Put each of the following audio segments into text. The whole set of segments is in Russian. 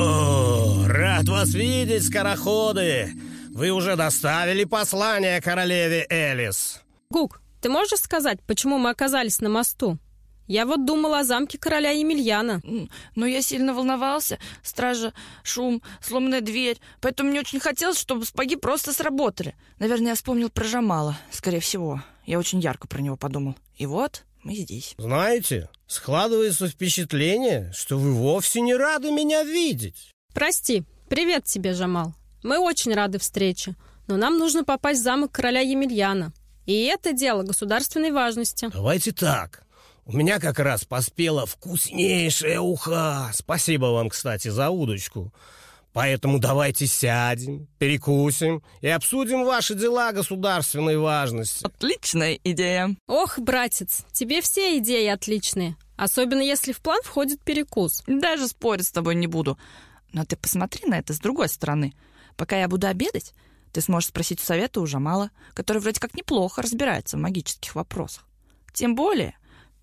О, рад вас видеть, скороходы! Вы уже доставили послание королеве Элис. Гук, ты можешь сказать, почему мы оказались на мосту? Я вот думала о замке короля Емельяна. Но я сильно волновался. Стража, шум, сломанная дверь. Поэтому мне очень хотелось, чтобы спаги просто сработали. Наверное, я вспомнил про Жамала, скорее всего. Я очень ярко про него подумал. И вот мы здесь. Знаете, складывается впечатление, что вы вовсе не рады меня видеть. Прости. Привет тебе, Жамал. Мы очень рады встрече. Но нам нужно попасть в замок короля Емельяна. И это дело государственной важности. Давайте так. У меня как раз поспела вкуснейшая уха. Спасибо вам, кстати, за удочку. Поэтому давайте сядем, перекусим и обсудим ваши дела государственной важности. Отличная идея. Ох, братец, тебе все идеи отличные. Особенно если в план входит перекус. Даже спорить с тобой не буду. Но ты посмотри на это с другой стороны. Пока я буду обедать, ты сможешь спросить у совета у Жамала, который вроде как неплохо разбирается в магических вопросах. Тем более,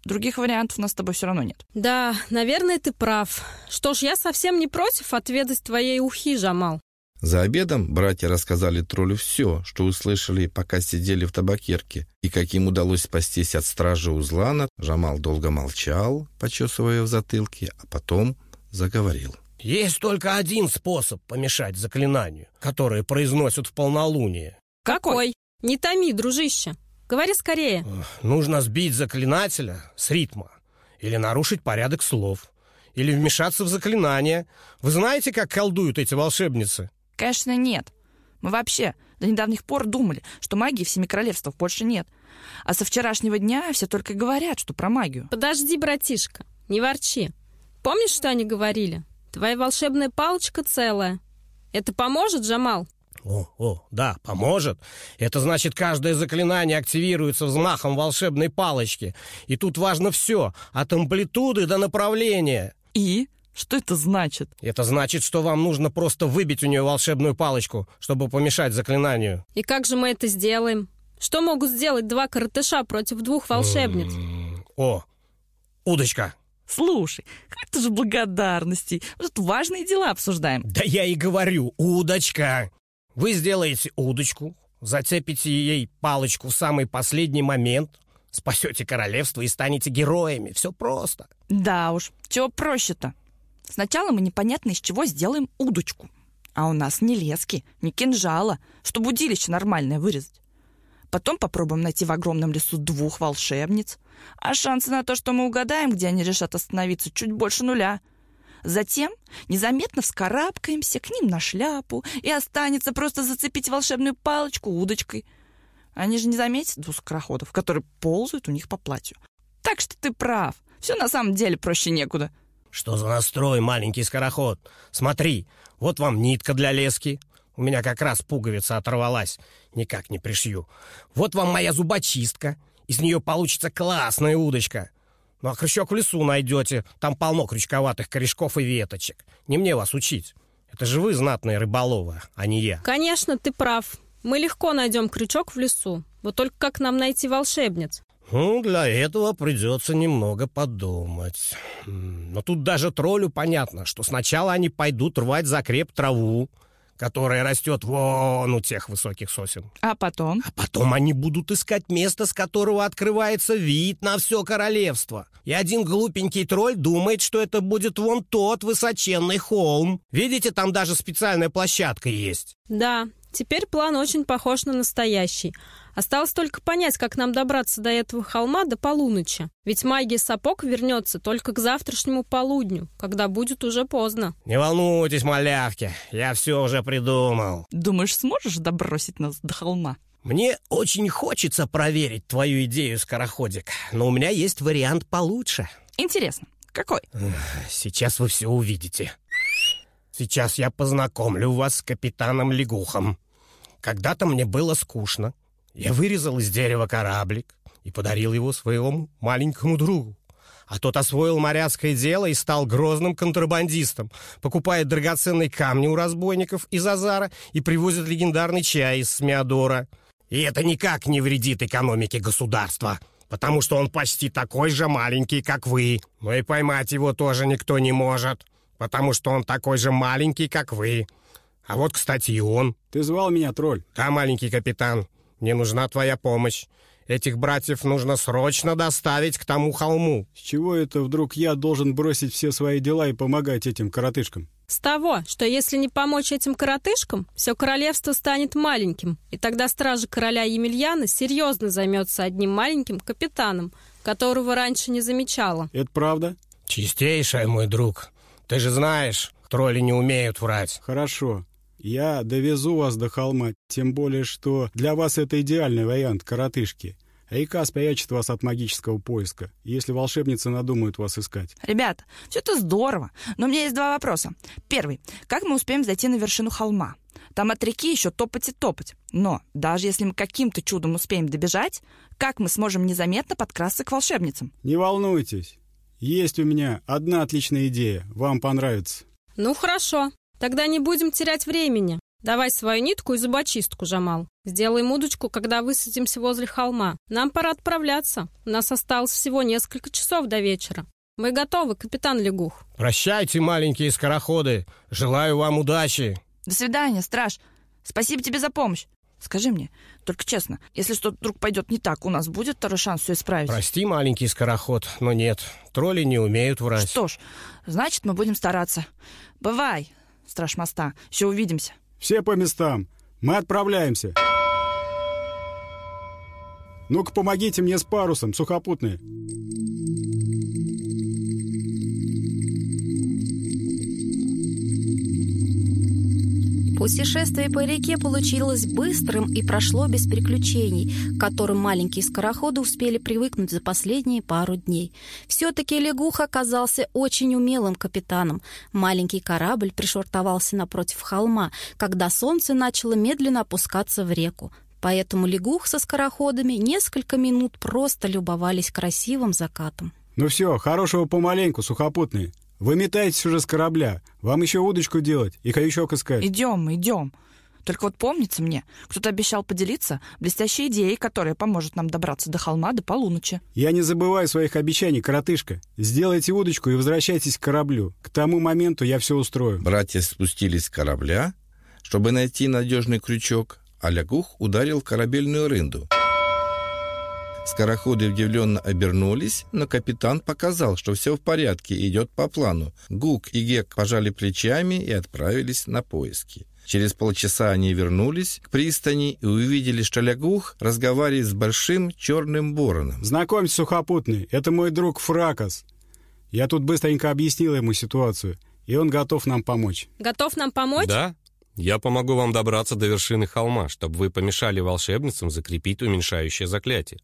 Других вариантов у нас с тобой все равно нет. Да, наверное, ты прав. Что ж, я совсем не против отведать твоей ухи, Жамал. За обедом братья рассказали троллю все, что услышали, пока сидели в табакерке, и как им удалось спастись от стражи Узлана. Жамал долго молчал, почесывая в затылке, а потом заговорил. Есть только один способ помешать заклинанию, которое произносят в полнолуние. Какой? Не томи, дружище. Говори скорее. Нужно сбить заклинателя с ритма. Или нарушить порядок слов. Или вмешаться в заклинание. Вы знаете, как колдуют эти волшебницы? Конечно, нет. Мы вообще до недавних пор думали, что магии в Семи Королевствах больше нет. А со вчерашнего дня все только говорят, что про магию. Подожди, братишка, не ворчи. Помнишь, что они говорили? Твоя волшебная палочка целая. Это поможет, Джамал? О, о, да, поможет. Это значит, каждое заклинание активируется взмахом волшебной палочки. И тут важно все, от амплитуды до направления. И? Что это значит? Это значит, что вам нужно просто выбить у нее волшебную палочку, чтобы помешать заклинанию. И как же мы это сделаем? Что могут сделать два коротыша против двух волшебниц? О, удочка. Слушай, как-то же благодарности. Мы тут важные дела обсуждаем. Да я и говорю, удочка. Вы сделаете удочку, зацепите ей палочку в самый последний момент, спасете королевство и станете героями. Все просто. Да уж, чего проще-то? Сначала мы непонятно из чего сделаем удочку. А у нас ни лески, ни кинжала, чтобы удилище нормальное вырезать. Потом попробуем найти в огромном лесу двух волшебниц. А шансы на то, что мы угадаем, где они решат остановиться, чуть больше нуля — Затем незаметно вскарабкаемся к ним на шляпу, и останется просто зацепить волшебную палочку удочкой. Они же не заметят двух скороходов, которые ползают у них по платью. Так что ты прав. Все на самом деле проще некуда. Что за настрой, маленький скороход? Смотри, вот вам нитка для лески. У меня как раз пуговица оторвалась. Никак не пришью. Вот вам моя зубочистка. Из нее получится классная удочка. Ну а крючок в лесу найдете. Там полно крючковатых корешков и веточек. Не мне вас учить. Это же вы знатные рыболовы, а не я. Конечно, ты прав. Мы легко найдем крючок в лесу. Вот только как нам найти волшебниц? Ну, для этого придется немного подумать. Но тут даже троллю понятно, что сначала они пойдут рвать за креп траву, которая растет вон у тех высоких сосен. А потом? А потом они будут искать место, с которого открывается вид на все королевство. И один глупенький тролль думает, что это будет вон тот высоченный холм. Видите, там даже специальная площадка есть. Да, теперь план очень похож на настоящий. Осталось только понять, как нам добраться до этого холма до полуночи. Ведь магия сапог вернется только к завтрашнему полудню, когда будет уже поздно. Не волнуйтесь, малявки, я все уже придумал. Думаешь, сможешь добросить нас до холма? Мне очень хочется проверить твою идею, скороходик, но у меня есть вариант получше. Интересно, какой? Сейчас вы все увидите. Сейчас я познакомлю вас с капитаном Лягухом. Когда-то мне было скучно, я вырезал из дерева кораблик и подарил его своему маленькому другу. А тот освоил моряцкое дело и стал грозным контрабандистом, покупает драгоценные камни у разбойников из Азара и привозит легендарный чай из Смеодора. И это никак не вредит экономике государства, потому что он почти такой же маленький, как вы. Но и поймать его тоже никто не может. потому что он такой же маленький, как вы. А вот, кстати, и он. Ты звал меня, тролль? Да, маленький капитан, мне нужна твоя помощь. Этих братьев нужно срочно доставить к тому холму. С чего это вдруг я должен бросить все свои дела и помогать этим коротышкам? С того, что если не помочь этим коротышкам, все королевство станет маленьким, и тогда стража короля Емельяна серьезно займется одним маленьким капитаном, которого раньше не замечала. Это правда? Чистейшая, мой друг. Ты же знаешь, тролли не умеют врать. Хорошо. Я довезу вас до холма, тем более, что для вас это идеальный вариант коротышки. Река спрячет вас от магического поиска, если волшебницы надумают вас искать. Ребята, все это здорово, но у меня есть два вопроса. Первый. Как мы успеем зайти на вершину холма? Там от реки еще топать и топать. Но даже если мы каким-то чудом успеем добежать, как мы сможем незаметно подкрасться к волшебницам? Не волнуйтесь. Есть у меня одна отличная идея. Вам понравится. Ну хорошо, Тогда не будем терять времени. Давай свою нитку и зубочистку, Жамал. Сделаем удочку, когда высадимся возле холма. Нам пора отправляться. У нас осталось всего несколько часов до вечера. Мы готовы, капитан Лягух. Прощайте, маленькие скороходы. Желаю вам удачи. До свидания, страж. Спасибо тебе за помощь. Скажи мне, только честно, если что-то вдруг пойдет не так, у нас будет второй шанс все исправить? Прости, маленький скороход, но нет. Тролли не умеют врать. Что ж, значит, мы будем стараться. Бывай, страж моста. Еще увидимся. Все по местам. Мы отправляемся. Ну-ка, помогите мне с парусом, сухопутные. Путешествие по реке получилось быстрым и прошло без приключений, к которым маленькие скороходы успели привыкнуть за последние пару дней. Все-таки Лягух оказался очень умелым капитаном. Маленький корабль пришвартовался напротив холма, когда солнце начало медленно опускаться в реку. Поэтому Лягух со скороходами несколько минут просто любовались красивым закатом. Ну все, хорошего помаленьку, сухопутные. Вы метаетесь уже с корабля. Вам еще удочку делать и каячок искать. Идем, идем. Только вот помнится мне, кто-то обещал поделиться блестящей идеей, которая поможет нам добраться до холма до полуночи. Я не забываю своих обещаний, коротышка. Сделайте удочку и возвращайтесь к кораблю. К тому моменту я все устрою. Братья спустились с корабля, чтобы найти надежный крючок, а Лягух ударил корабельную рынду. Скороходы удивленно обернулись, но капитан показал, что все в порядке, идет по плану. Гук и Гек пожали плечами и отправились на поиски. Через полчаса они вернулись к пристани и увидели, что Лягух разговаривает с большим черным вороном. Знакомься, сухопутный, это мой друг Фракос. Я тут быстренько объяснил ему ситуацию, и он готов нам помочь. Готов нам помочь? Да, я помогу вам добраться до вершины холма, чтобы вы помешали волшебницам закрепить уменьшающее заклятие.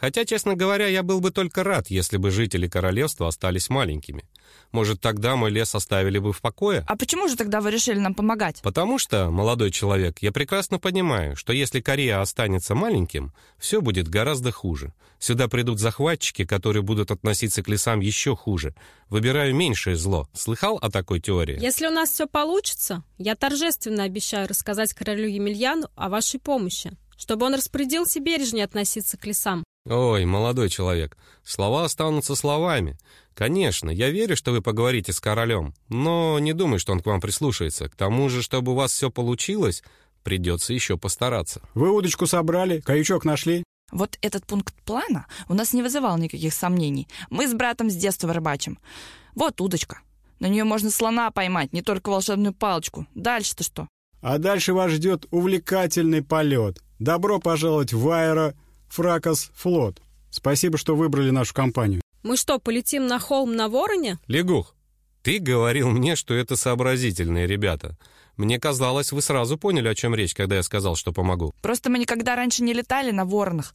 Хотя, честно говоря, я был бы только рад, если бы жители королевства остались маленькими. Может, тогда мой лес оставили бы в покое? А почему же тогда вы решили нам помогать? Потому что, молодой человек, я прекрасно понимаю, что если Корея останется маленьким, все будет гораздо хуже. Сюда придут захватчики, которые будут относиться к лесам еще хуже. Выбираю меньшее зло. Слыхал о такой теории? Если у нас все получится, я торжественно обещаю рассказать королю Емельяну о вашей помощи, чтобы он распорядился бережнее относиться к лесам. Ой, молодой человек, слова останутся словами. Конечно, я верю, что вы поговорите с королем, но не думаю, что он к вам прислушается. К тому же, чтобы у вас все получилось, придется еще постараться. Вы удочку собрали, каячок нашли? Вот этот пункт плана у нас не вызывал никаких сомнений. Мы с братом с детства рыбачим. Вот удочка. На нее можно слона поймать, не только волшебную палочку. Дальше-то что? А дальше вас ждет увлекательный полет. Добро пожаловать в аэро... Фракос флот. Спасибо, что выбрали нашу компанию. Мы что, полетим на холм на Вороне? Лягух, ты говорил мне, что это сообразительные ребята. Мне казалось, вы сразу поняли, о чем речь, когда я сказал, что помогу. Просто мы никогда раньше не летали на воронах.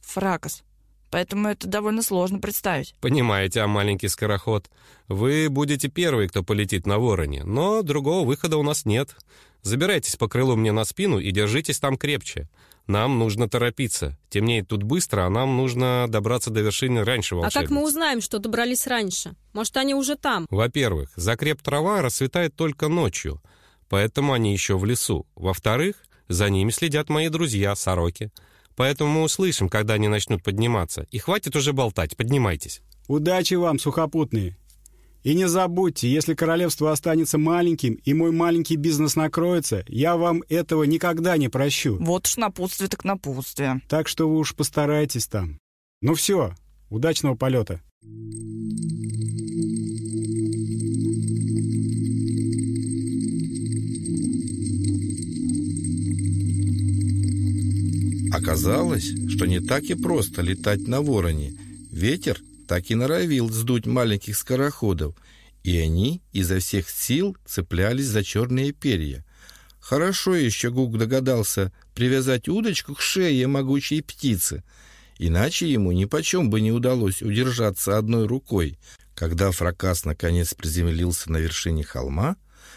Фракос. Поэтому это довольно сложно представить. Понимаете, а маленький скороход? Вы будете первый, кто полетит на вороне, но другого выхода у нас нет. Забирайтесь по крылу мне на спину и держитесь там крепче. Нам нужно торопиться. Темнеет тут быстро, а нам нужно добраться до вершины раньше волшебниц. А как мы узнаем, что добрались раньше? Может, они уже там? Во-первых, закреп трава расцветает только ночью, поэтому они еще в лесу. Во-вторых, за ними следят мои друзья, сороки. Поэтому мы услышим, когда они начнут подниматься. И хватит уже болтать, поднимайтесь. Удачи вам, сухопутные. И не забудьте, если королевство останется маленьким и мой маленький бизнес накроется, я вам этого никогда не прощу. Вот уж напутствие так напутствие. Так что вы уж постарайтесь там. Ну все, удачного полета. Оказалось, что не так и просто летать на вороне. Ветер так и норовил сдуть маленьких скороходов, и они изо всех сил цеплялись за черные перья. Хорошо еще Гук догадался привязать удочку к шее могучей птицы, иначе ему нипочем бы не удалось удержаться одной рукой. Когда фракас наконец приземлился на вершине холма,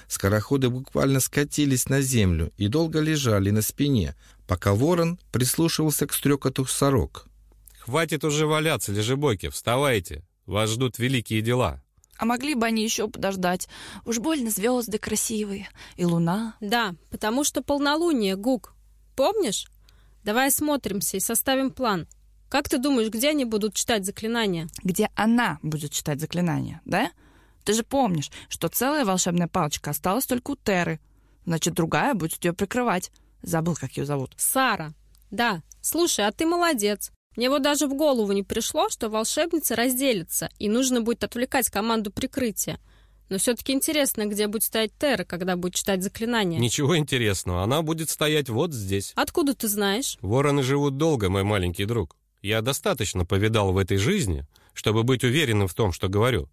скороходы буквально скатились на землю и долго лежали на спине, пока ворон прислушивался к стрекоту сорок. Хватит уже валяться, лежебоки, вставайте. Вас ждут великие дела. А могли бы они еще подождать? Уж больно звезды красивые. И луна. Да, потому что полнолуние, Гук. Помнишь? Давай осмотримся и составим план. Как ты думаешь, где они будут читать заклинания? Где она будет читать заклинания, да? Ты же помнишь, что целая волшебная палочка осталась только у Теры. Значит, другая будет ее прикрывать. Забыл, как ее зовут. Сара. Да. Слушай, а ты молодец. Мне вот даже в голову не пришло, что волшебницы разделятся, и нужно будет отвлекать команду прикрытия. Но все-таки интересно, где будет стоять Терра, когда будет читать заклинания. Ничего интересного, она будет стоять вот здесь. Откуда ты знаешь? Вороны живут долго, мой маленький друг. Я достаточно повидал в этой жизни, чтобы быть уверенным в том, что говорю.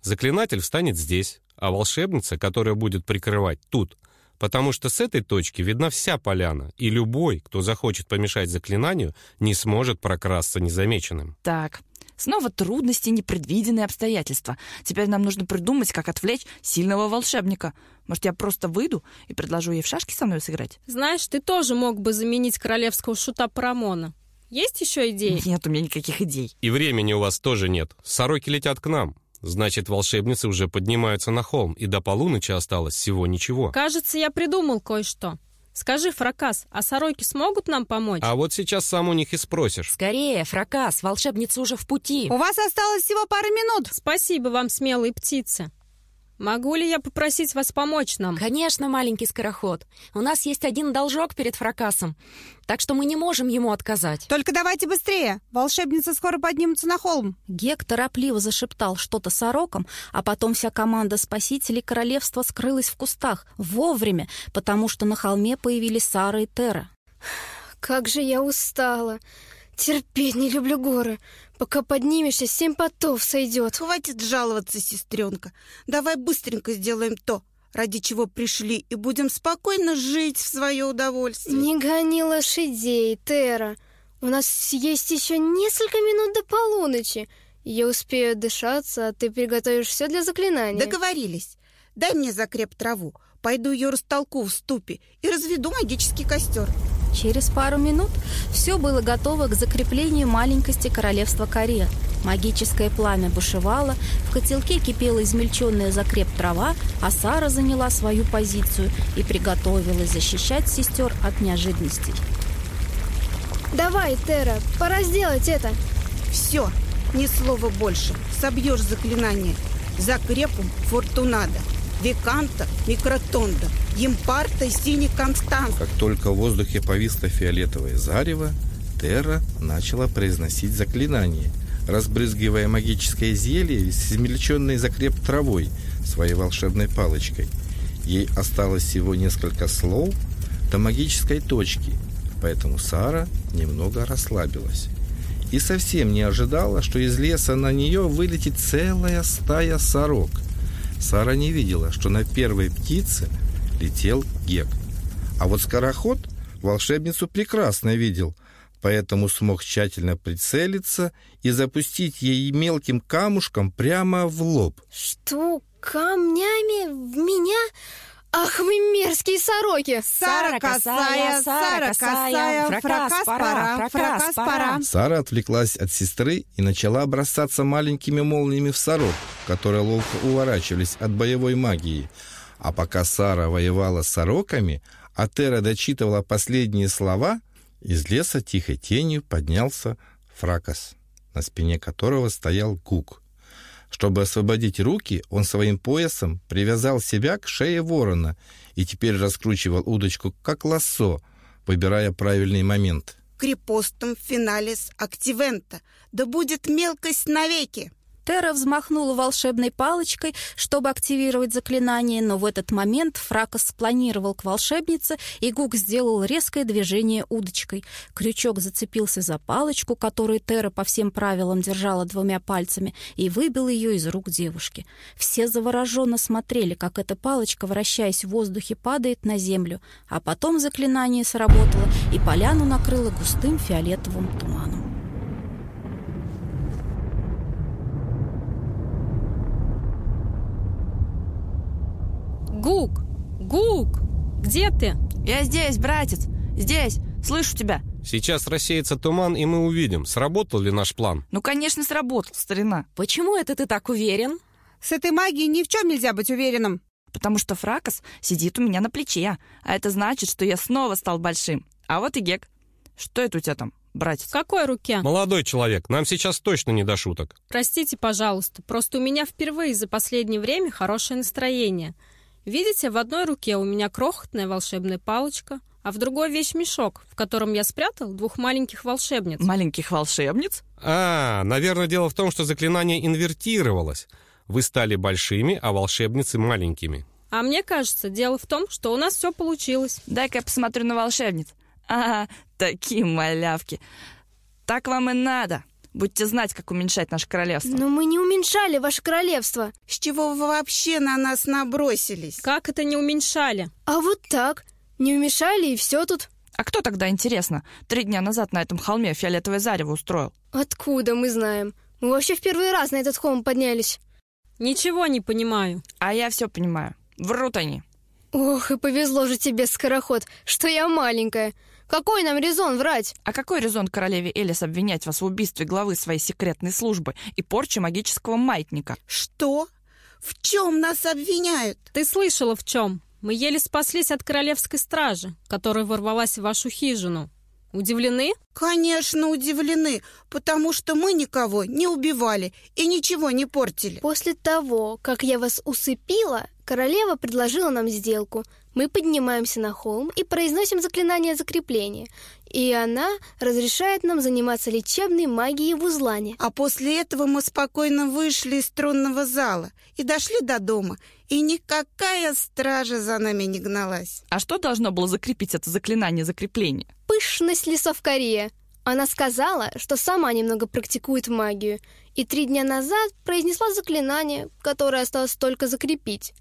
Заклинатель встанет здесь, а волшебница, которая будет прикрывать тут, потому что с этой точки видна вся поляна, и любой, кто захочет помешать заклинанию, не сможет прокрасться незамеченным. Так, снова трудности, непредвиденные обстоятельства. Теперь нам нужно придумать, как отвлечь сильного волшебника. Может, я просто выйду и предложу ей в шашки со мной сыграть? Знаешь, ты тоже мог бы заменить королевского шута Парамона. Есть еще идеи? Нет у меня никаких идей. И времени у вас тоже нет. Сороки летят к нам. Значит, волшебницы уже поднимаются на холм, и до полуночи осталось всего ничего. Кажется, я придумал кое-что. Скажи, Фракас, а сороки смогут нам помочь? А вот сейчас сам у них и спросишь. Скорее, Фракас, волшебница уже в пути. У вас осталось всего пара минут. Спасибо вам, смелые птицы. Могу ли я попросить вас помочь нам? Конечно, маленький скороход. У нас есть один должок перед Фракасом, так что мы не можем ему отказать. Только давайте быстрее. Волшебница скоро поднимется на холм. Гек торопливо зашептал что-то сороком, а потом вся команда спасителей королевства скрылась в кустах вовремя, потому что на холме появились Сара и Тера. Как же я устала. Терпеть не люблю горы. Пока поднимешься, семь потов сойдет. Хватит жаловаться, сестренка. Давай быстренько сделаем то, ради чего пришли, и будем спокойно жить в свое удовольствие. Не гони лошадей, Тера. У нас есть еще несколько минут до полуночи. Я успею отдышаться, а ты приготовишь все для заклинания. Договорились. Дай мне закреп траву. Пойду ее растолку в ступе и разведу магический костер. Через пару минут все было готово к закреплению маленькости королевства Коре. Магическое пламя бушевало, в котелке кипела измельченная закреп трава, а Сара заняла свою позицию и приготовилась защищать сестер от неожиданностей. Давай, Тера, пора сделать это. Все, ни слова больше. Собьешь заклинание. Закрепум фортунада. Виканта, микротонда, Емпарта и Синий Констанс. Как только в воздухе повисло фиолетовое зарево, Терра начала произносить заклинание, разбрызгивая магическое зелье с измельченной закреп травой своей волшебной палочкой. Ей осталось всего несколько слов до магической точки, поэтому Сара немного расслабилась. И совсем не ожидала, что из леса на нее вылетит целая стая сорок – Сара не видела, что на первой птице летел Гек. А вот скороход волшебницу прекрасно видел, поэтому смог тщательно прицелиться и запустить ей мелким камушком прямо в лоб. Что, камнями в меня? Ах, вы мерзкие сороки! Сара косая, Сара косая, фракас пора, фракас пора. Сара отвлеклась от сестры и начала бросаться маленькими молниями в сорок, которые ловко уворачивались от боевой магии. А пока Сара воевала с сороками, а Тера дочитывала последние слова, из леса тихой тенью поднялся фракас, на спине которого стоял Гук. Чтобы освободить руки, он своим поясом привязал себя к шее ворона и теперь раскручивал удочку как лассо, выбирая правильный момент. Крепостом финалис активента. Да будет мелкость навеки. Тера взмахнула волшебной палочкой, чтобы активировать заклинание, но в этот момент Фракос спланировал к волшебнице, и Гук сделал резкое движение удочкой. Крючок зацепился за палочку, которую Тера по всем правилам держала двумя пальцами, и выбил ее из рук девушки. Все завороженно смотрели, как эта палочка, вращаясь в воздухе, падает на землю, а потом заклинание сработало, и поляну накрыло густым фиолетовым туманом. Гук! Гук! Где ты? Я здесь, братец, здесь, слышу тебя. Сейчас рассеется туман, и мы увидим, сработал ли наш план. Ну, конечно, сработал, старина. Почему это ты так уверен? С этой магией ни в чем нельзя быть уверенным. Потому что Фракос сидит у меня на плече, а это значит, что я снова стал большим. А вот и Гек. Что это у тебя там, братец? В какой руке? Молодой человек, нам сейчас точно не до шуток. Простите, пожалуйста, просто у меня впервые за последнее время хорошее настроение. Видите, в одной руке у меня крохотная волшебная палочка, а в другой вещь-мешок, в котором я спрятал двух маленьких волшебниц. Маленьких волшебниц? А, наверное, дело в том, что заклинание инвертировалось. Вы стали большими, а волшебницы маленькими. А мне кажется, дело в том, что у нас все получилось. Дай-ка я посмотрю на волшебниц. А, такие малявки. Так вам и надо. Будете знать, как уменьшать наше королевство. Но мы не уменьшали ваше королевство. С чего вы вообще на нас набросились? Как это не уменьшали? А вот так. Не уменьшали, и все тут. А кто тогда, интересно, три дня назад на этом холме фиолетовое зарево устроил? Откуда мы знаем? Мы вообще в первый раз на этот холм поднялись. Ничего не понимаю. А я все понимаю. Врут они. Ох, и повезло же тебе, скороход, что я маленькая. Какой нам резон врать? А какой резон королеве Элис обвинять вас в убийстве главы своей секретной службы и порче магического маятника? Что? В чем нас обвиняют? Ты слышала в чем? Мы еле спаслись от королевской стражи, которая ворвалась в вашу хижину. Удивлены? Конечно, удивлены, потому что мы никого не убивали и ничего не портили. После того, как я вас усыпила, королева предложила нам сделку. Мы поднимаемся на холм и произносим заклинание закрепления. И она разрешает нам заниматься лечебной магией в узлане. А после этого мы спокойно вышли из тронного зала и дошли до дома, и никакая стража за нами не гналась. А что должно было закрепить это заклинание закрепления? Пышность лесовкария. Она сказала, что сама немного практикует магию, и три дня назад произнесла заклинание, которое осталось только закрепить.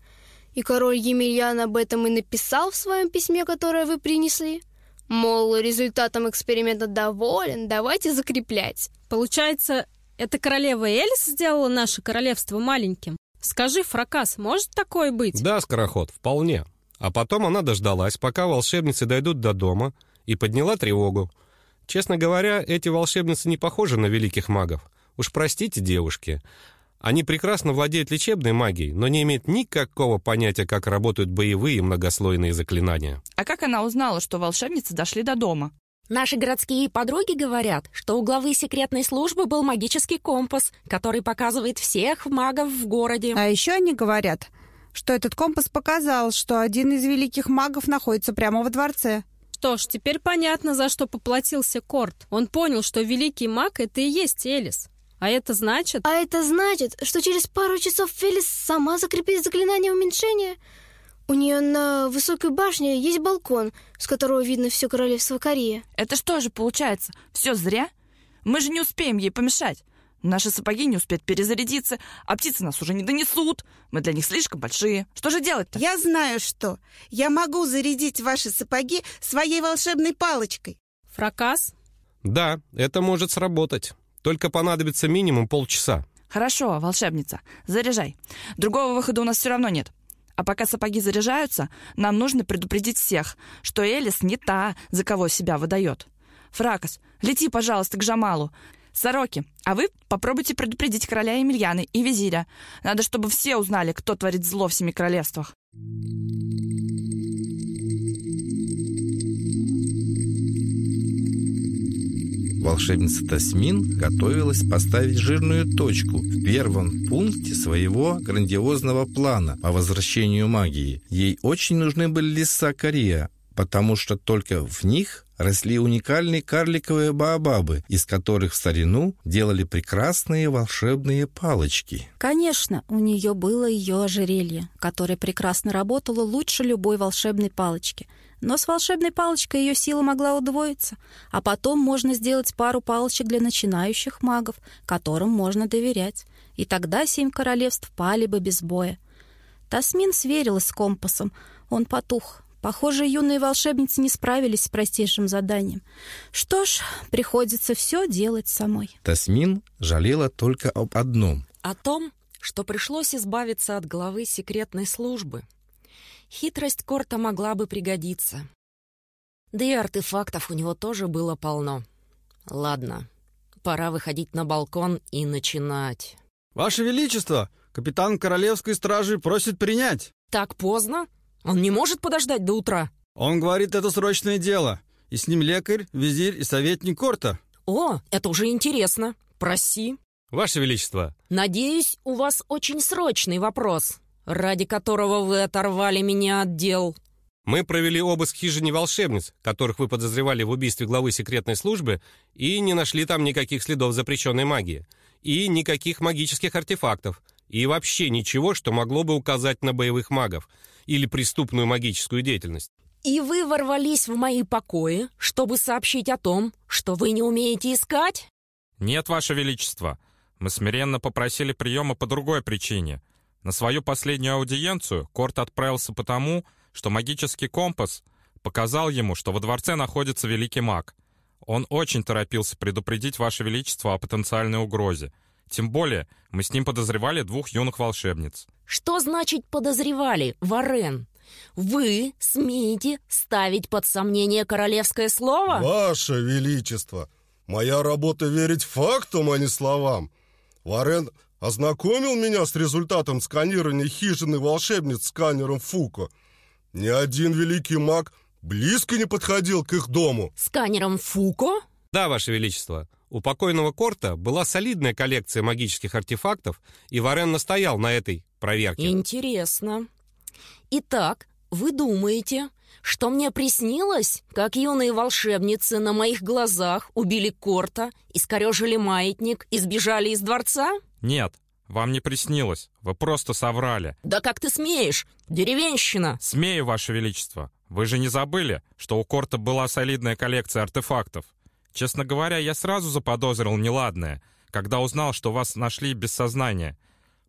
И король Емельян об этом и написал в своем письме, которое вы принесли. Мол, результатом эксперимента доволен, давайте закреплять. Получается, это королева Элис сделала наше королевство маленьким? Скажи, Фракас, может такое быть? Да, Скороход, вполне. А потом она дождалась, пока волшебницы дойдут до дома, и подняла тревогу. Честно говоря, эти волшебницы не похожи на великих магов. Уж простите, девушки. Они прекрасно владеют лечебной магией, но не имеют никакого понятия, как работают боевые многослойные заклинания. А как она узнала, что волшебницы дошли до дома? Наши городские подруги говорят, что у главы секретной службы был магический компас, который показывает всех магов в городе. А еще они говорят, что этот компас показал, что один из великих магов находится прямо во дворце. Что ж, теперь понятно, за что поплатился Корт. Он понял, что великий маг — это и есть Элис. А это значит... А это значит, что через пару часов Фелис сама закрепит заклинание уменьшения. У нее на высокой башне есть балкон, с которого видно все королевство Корея. Это что же получается? Все зря? Мы же не успеем ей помешать. Наши сапоги не успеют перезарядиться, а птицы нас уже не донесут. Мы для них слишком большие. Что же делать-то? Я знаю что. Я могу зарядить ваши сапоги своей волшебной палочкой. Фракас? Да, это может сработать. Только понадобится минимум полчаса. Хорошо, волшебница, заряжай. Другого выхода у нас все равно нет. А пока сапоги заряжаются, нам нужно предупредить всех, что Элис не та, за кого себя выдает. Фракас, лети, пожалуйста, к Жамалу. Сороки, а вы попробуйте предупредить короля Емельяны и визиря. Надо, чтобы все узнали, кто творит зло в Семи Королевствах. Волшебница Тасмин готовилась поставить жирную точку в первом пункте своего грандиозного плана по возвращению магии. Ей очень нужны были леса Корея, потому что только в них росли уникальные карликовые баобабы, из которых в старину делали прекрасные волшебные палочки. Конечно, у нее было ее ожерелье, которое прекрасно работало лучше любой волшебной палочки. Но с волшебной палочкой ее сила могла удвоиться, а потом можно сделать пару палочек для начинающих магов, которым можно доверять. И тогда семь королевств пали бы без боя. Тасмин сверилась с компасом, он потух, Похоже, юные волшебницы не справились с простейшим заданием. Что ж, приходится все делать самой. Тасмин жалела только об одном. О том, что пришлось избавиться от главы секретной службы. Хитрость Корта могла бы пригодиться. Да и артефактов у него тоже было полно. Ладно, пора выходить на балкон и начинать. «Ваше Величество, капитан Королевской стражи просит принять!» «Так поздно? Он не может подождать до утра?» «Он говорит, это срочное дело. И с ним лекарь, визирь и советник Корта». «О, это уже интересно. Проси». «Ваше Величество». «Надеюсь, у вас очень срочный вопрос, ради которого вы оторвали меня от дел». Мы провели обыск хижине волшебниц, которых вы подозревали в убийстве главы секретной службы, и не нашли там никаких следов запрещенной магии, и никаких магических артефактов, и вообще ничего, что могло бы указать на боевых магов или преступную магическую деятельность. «И вы ворвались в мои покои, чтобы сообщить о том, что вы не умеете искать?» «Нет, Ваше Величество. Мы смиренно попросили приема по другой причине. На свою последнюю аудиенцию Корт отправился потому, что магический компас показал ему, что во дворце находится великий маг. Он очень торопился предупредить Ваше Величество о потенциальной угрозе. Тем более, мы с ним подозревали двух юных волшебниц. Что значит подозревали, Варен? Вы смеете ставить под сомнение королевское слово? Ваше Величество, моя работа верить фактам, а не словам. Варен ознакомил меня с результатом сканирования хижины волшебниц сканером Фуко. Ни один великий маг близко не подходил к их дому. Сканером Фуко? Да, Ваше Величество. У покойного Корта была солидная коллекция магических артефактов, и Варен настоял на этой проверке. Интересно. Итак, вы думаете, что мне приснилось, как юные волшебницы на моих глазах убили Корта, искорежили маятник и сбежали из дворца? Нет, вам не приснилось. Вы просто соврали. Да как ты смеешь? Деревенщина! Смею, Ваше Величество. Вы же не забыли, что у Корта была солидная коллекция артефактов? Честно говоря, я сразу заподозрил неладное, когда узнал, что вас нашли без сознания.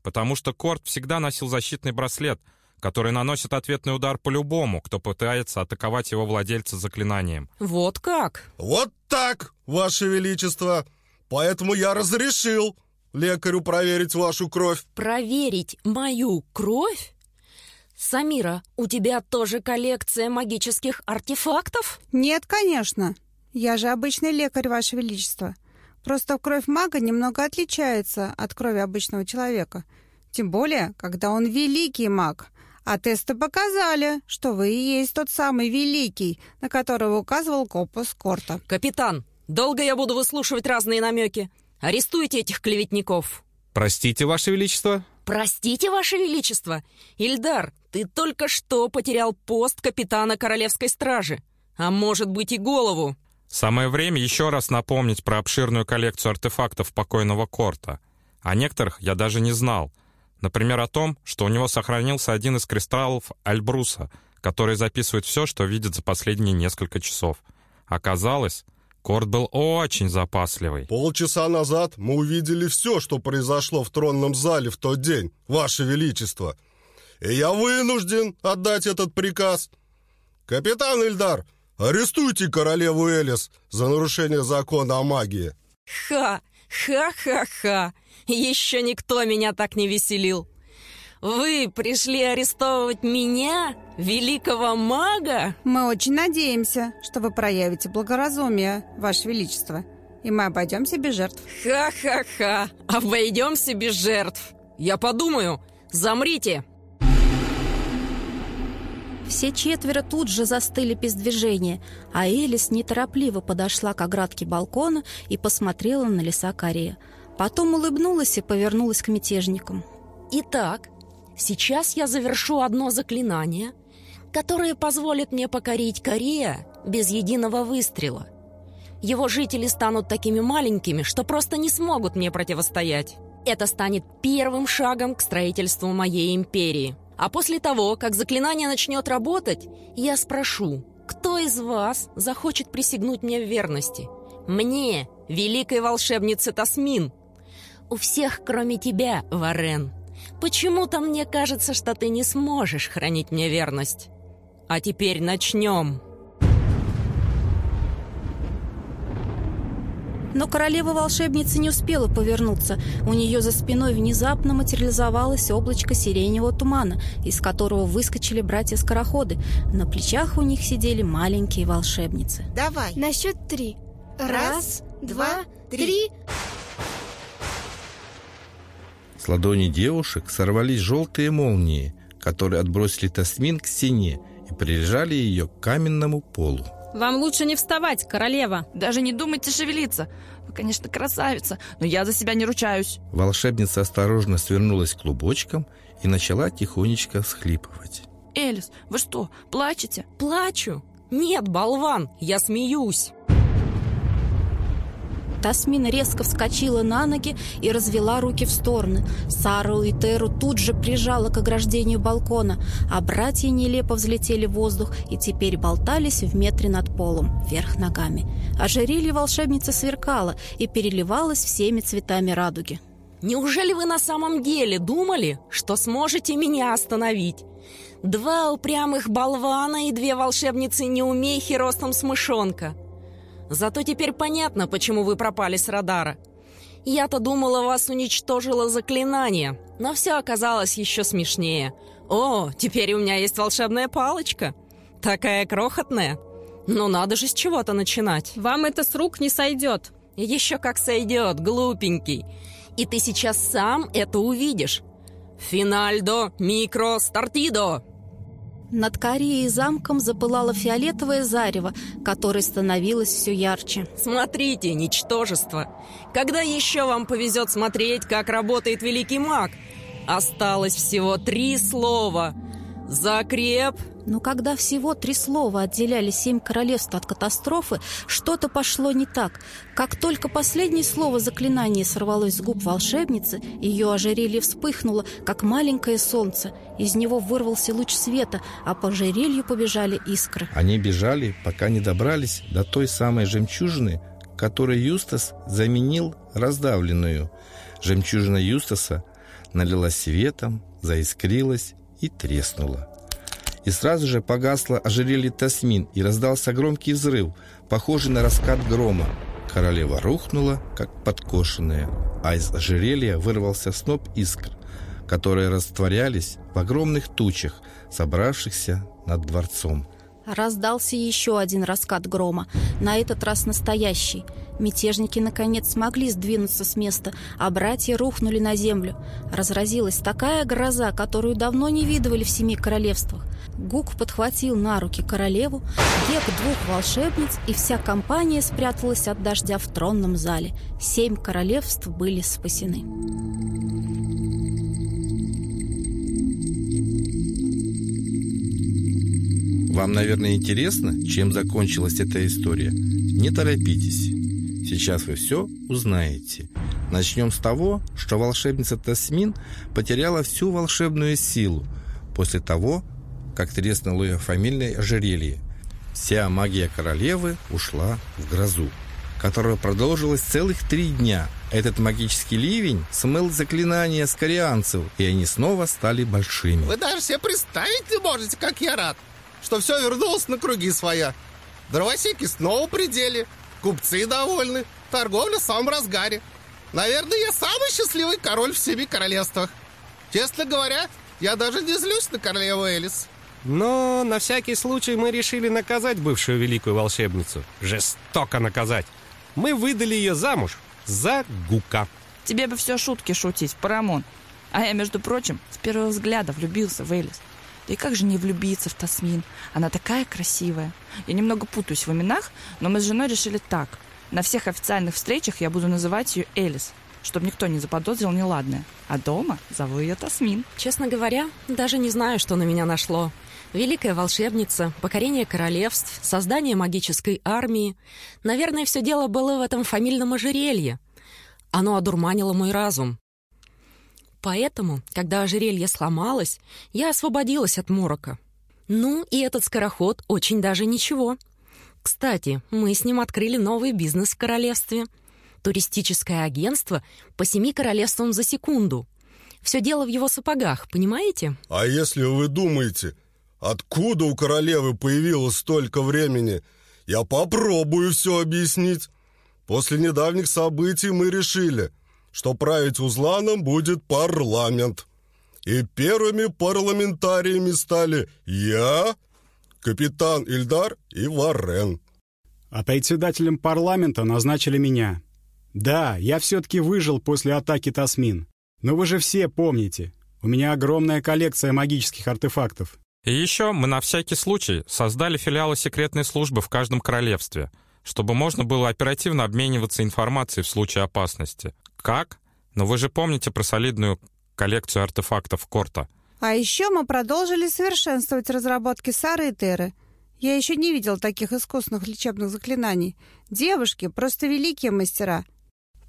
Потому что Корт всегда носил защитный браслет, который наносит ответный удар по любому, кто пытается атаковать его владельца заклинанием. Вот как? Вот так, Ваше Величество. Поэтому я разрешил лекарю проверить вашу кровь. Проверить мою кровь? Самира, у тебя тоже коллекция магических артефактов? Нет, конечно. Я же обычный лекарь, Ваше Величество. Просто кровь мага немного отличается от крови обычного человека. Тем более, когда он великий маг. А тесты показали, что вы и есть тот самый великий, на которого указывал Копус Корта. Капитан, долго я буду выслушивать разные намеки? Арестуйте этих клеветников. Простите, Ваше Величество. Простите, Ваше Величество. Ильдар, ты только что потерял пост капитана Королевской стражи. А может быть и голову. Самое время еще раз напомнить про обширную коллекцию артефактов покойного Корта. О некоторых я даже не знал. Например, о том, что у него сохранился один из кристаллов Альбруса, который записывает все, что видит за последние несколько часов. Оказалось, Корт был очень запасливый. Полчаса назад мы увидели все, что произошло в тронном зале в тот день, Ваше Величество. И я вынужден отдать этот приказ. Капитан Ильдар, арестуйте королеву Элис за нарушение закона о магии. Ха! Ха-ха-ха! Еще никто меня так не веселил. Вы пришли арестовывать меня, великого мага? Мы очень надеемся, что вы проявите благоразумие, Ваше Величество, и мы обойдемся без жертв. Ха-ха-ха! Обойдемся без жертв. Я подумаю. Замрите! Все четверо тут же застыли без движения, а Элис неторопливо подошла к оградке балкона и посмотрела на леса Корея. Потом улыбнулась и повернулась к мятежникам. Итак, сейчас я завершу одно заклинание, которое позволит мне покорить Корея без единого выстрела. Его жители станут такими маленькими, что просто не смогут мне противостоять. Это станет первым шагом к строительству моей империи. А после того, как заклинание начнет работать, я спрошу, кто из вас захочет присягнуть мне в верности? Мне, великой волшебнице Тасмин. У всех, кроме тебя, Варен. Почему-то мне кажется, что ты не сможешь хранить мне верность. А теперь начнем. Но королева-волшебница не успела повернуться. У нее за спиной внезапно материализовалось облачко сиреневого тумана, из которого выскочили братья-скороходы. На плечах у них сидели маленькие волшебницы. Давай. На счет три. Раз, два, три. С ладони девушек сорвались желтые молнии, которые отбросили Тасмин к стене и прижали ее к каменному полу. Вам лучше не вставать, королева. Даже не думайте шевелиться. Вы, конечно, красавица, но я за себя не ручаюсь. Волшебница осторожно свернулась клубочком и начала тихонечко всхлипывать. Элис, вы что, плачете? Плачу? Нет, болван, я смеюсь. Тасмин резко вскочила на ноги и развела руки в стороны. Сару и Теру тут же прижала к ограждению балкона, а братья нелепо взлетели в воздух и теперь болтались в метре над полом, вверх ногами. Ожерелье волшебницы сверкало и переливалось всеми цветами радуги. Неужели вы на самом деле думали, что сможете меня остановить? Два упрямых болвана и две волшебницы-неумехи ростом с мышонка. Зато теперь понятно, почему вы пропали с радара. Я-то думала, вас уничтожило заклинание, но все оказалось еще смешнее. О, теперь у меня есть волшебная палочка. Такая крохотная. Ну надо же с чего-то начинать. Вам это с рук не сойдет. Еще как сойдет, глупенький. И ты сейчас сам это увидишь. Финальдо микро стартидо. Над Кореей замком запылало фиолетовое зарево, которое становилось все ярче. Смотрите, ничтожество! Когда еще вам повезет смотреть, как работает великий маг? Осталось всего три слова. Закреп, но когда всего три слова отделяли семь королевств от катастрофы, что-то пошло не так. Как только последнее слово заклинания сорвалось с губ волшебницы, ее ожерелье вспыхнуло, как маленькое солнце. Из него вырвался луч света, а по ожерелью побежали искры. Они бежали, пока не добрались до той самой жемчужины, которой Юстас заменил раздавленную. Жемчужина Юстаса налилась светом, заискрилась и треснула и сразу же погасло ожерелье Тасмин, и раздался громкий взрыв, похожий на раскат грома. Королева рухнула, как подкошенная, а из ожерелья вырвался сноп искр, которые растворялись в огромных тучах, собравшихся над дворцом. Раздался еще один раскат грома, на этот раз настоящий. Мятежники, наконец, смогли сдвинуться с места, а братья рухнули на землю. Разразилась такая гроза, которую давно не видывали в семи королевствах. Гук подхватил на руки королеву, Гек двух волшебниц, и вся компания спряталась от дождя в тронном зале. Семь королевств были спасены. Вам, наверное, интересно, чем закончилась эта история? Не торопитесь. Сейчас вы все узнаете. Начнем с того, что волшебница Тасмин потеряла всю волшебную силу после того, как треснуло ее фамильное ожерелье. Вся магия королевы ушла в грозу, которая продолжилась целых три дня. Этот магический ливень смыл заклинания скорианцев, и они снова стали большими. Вы даже себе представить не можете, как я рад, что все вернулось на круги своя. Дровосеки снова пределе, купцы довольны, торговля в самом разгаре. Наверное, я самый счастливый король в семи королевствах. Честно говоря, я даже не злюсь на королеву Элис. Но на всякий случай мы решили наказать бывшую великую волшебницу. Жестоко наказать. Мы выдали ее замуж за Гука. Тебе бы все шутки шутить, Парамон. А я, между прочим, с первого взгляда влюбился в Элис. Да и как же не влюбиться в Тасмин? Она такая красивая. Я немного путаюсь в именах, но мы с женой решили так. На всех официальных встречах я буду называть ее Элис, чтобы никто не заподозрил неладное. А дома зову ее Тасмин. Честно говоря, даже не знаю, что на меня нашло. Великая волшебница, покорение королевств, создание магической армии. Наверное, все дело было в этом фамильном ожерелье. Оно одурманило мой разум. Поэтому, когда ожерелье сломалось, я освободилась от морока. Ну, и этот скороход очень даже ничего. Кстати, мы с ним открыли новый бизнес в королевстве. Туристическое агентство по семи королевствам за секунду. Все дело в его сапогах, понимаете? А если вы думаете, откуда у королевы появилось столько времени, я попробую все объяснить. После недавних событий мы решили, что править Узланом будет парламент. И первыми парламентариями стали я, капитан Ильдар и Варен. А председателем парламента назначили меня. Да, я все-таки выжил после атаки Тасмин. Но вы же все помните, у меня огромная коллекция магических артефактов. И еще мы на всякий случай создали филиалы секретной службы в каждом королевстве, чтобы можно было оперативно обмениваться информацией в случае опасности. Как? Но вы же помните про солидную коллекцию артефактов Корта. А еще мы продолжили совершенствовать разработки Сары и Теры. Я еще не видел таких искусных лечебных заклинаний. Девушки просто великие мастера.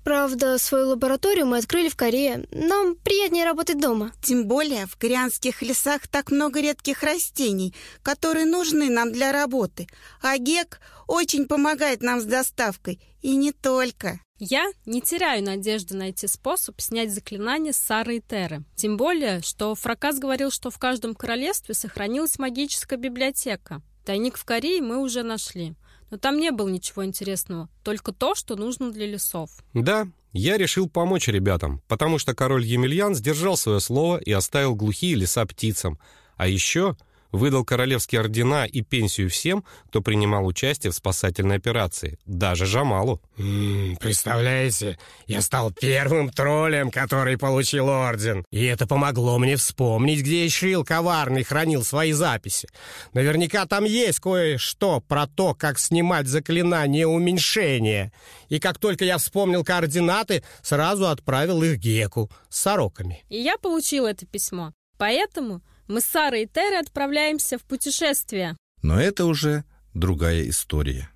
Правда, свою лабораторию мы открыли в Корее. Нам приятнее работать дома. Тем более в корианских лесах так много редких растений, которые нужны нам для работы. А Гек очень помогает нам с доставкой. И не только. Я не теряю надежды найти способ снять заклинание с Сары и Теры. Тем более, что Фракас говорил, что в каждом королевстве сохранилась магическая библиотека. Тайник в Корее мы уже нашли. Но там не было ничего интересного, только то, что нужно для лесов. Да, я решил помочь ребятам, потому что король Емельян сдержал свое слово и оставил глухие леса птицам. А еще выдал королевские ордена и пенсию всем, кто принимал участие в спасательной операции, даже Жамалу. М-м, представляете, я стал первым троллем, который получил орден. И это помогло мне вспомнить, где Ишил Коварный хранил свои записи. Наверняка там есть кое-что про то, как снимать заклинание уменьшения. И как только я вспомнил координаты, сразу отправил их Геку с сороками. И я получил это письмо. Поэтому мы с Сарой и Терой отправляемся в путешествие. Но это уже другая история.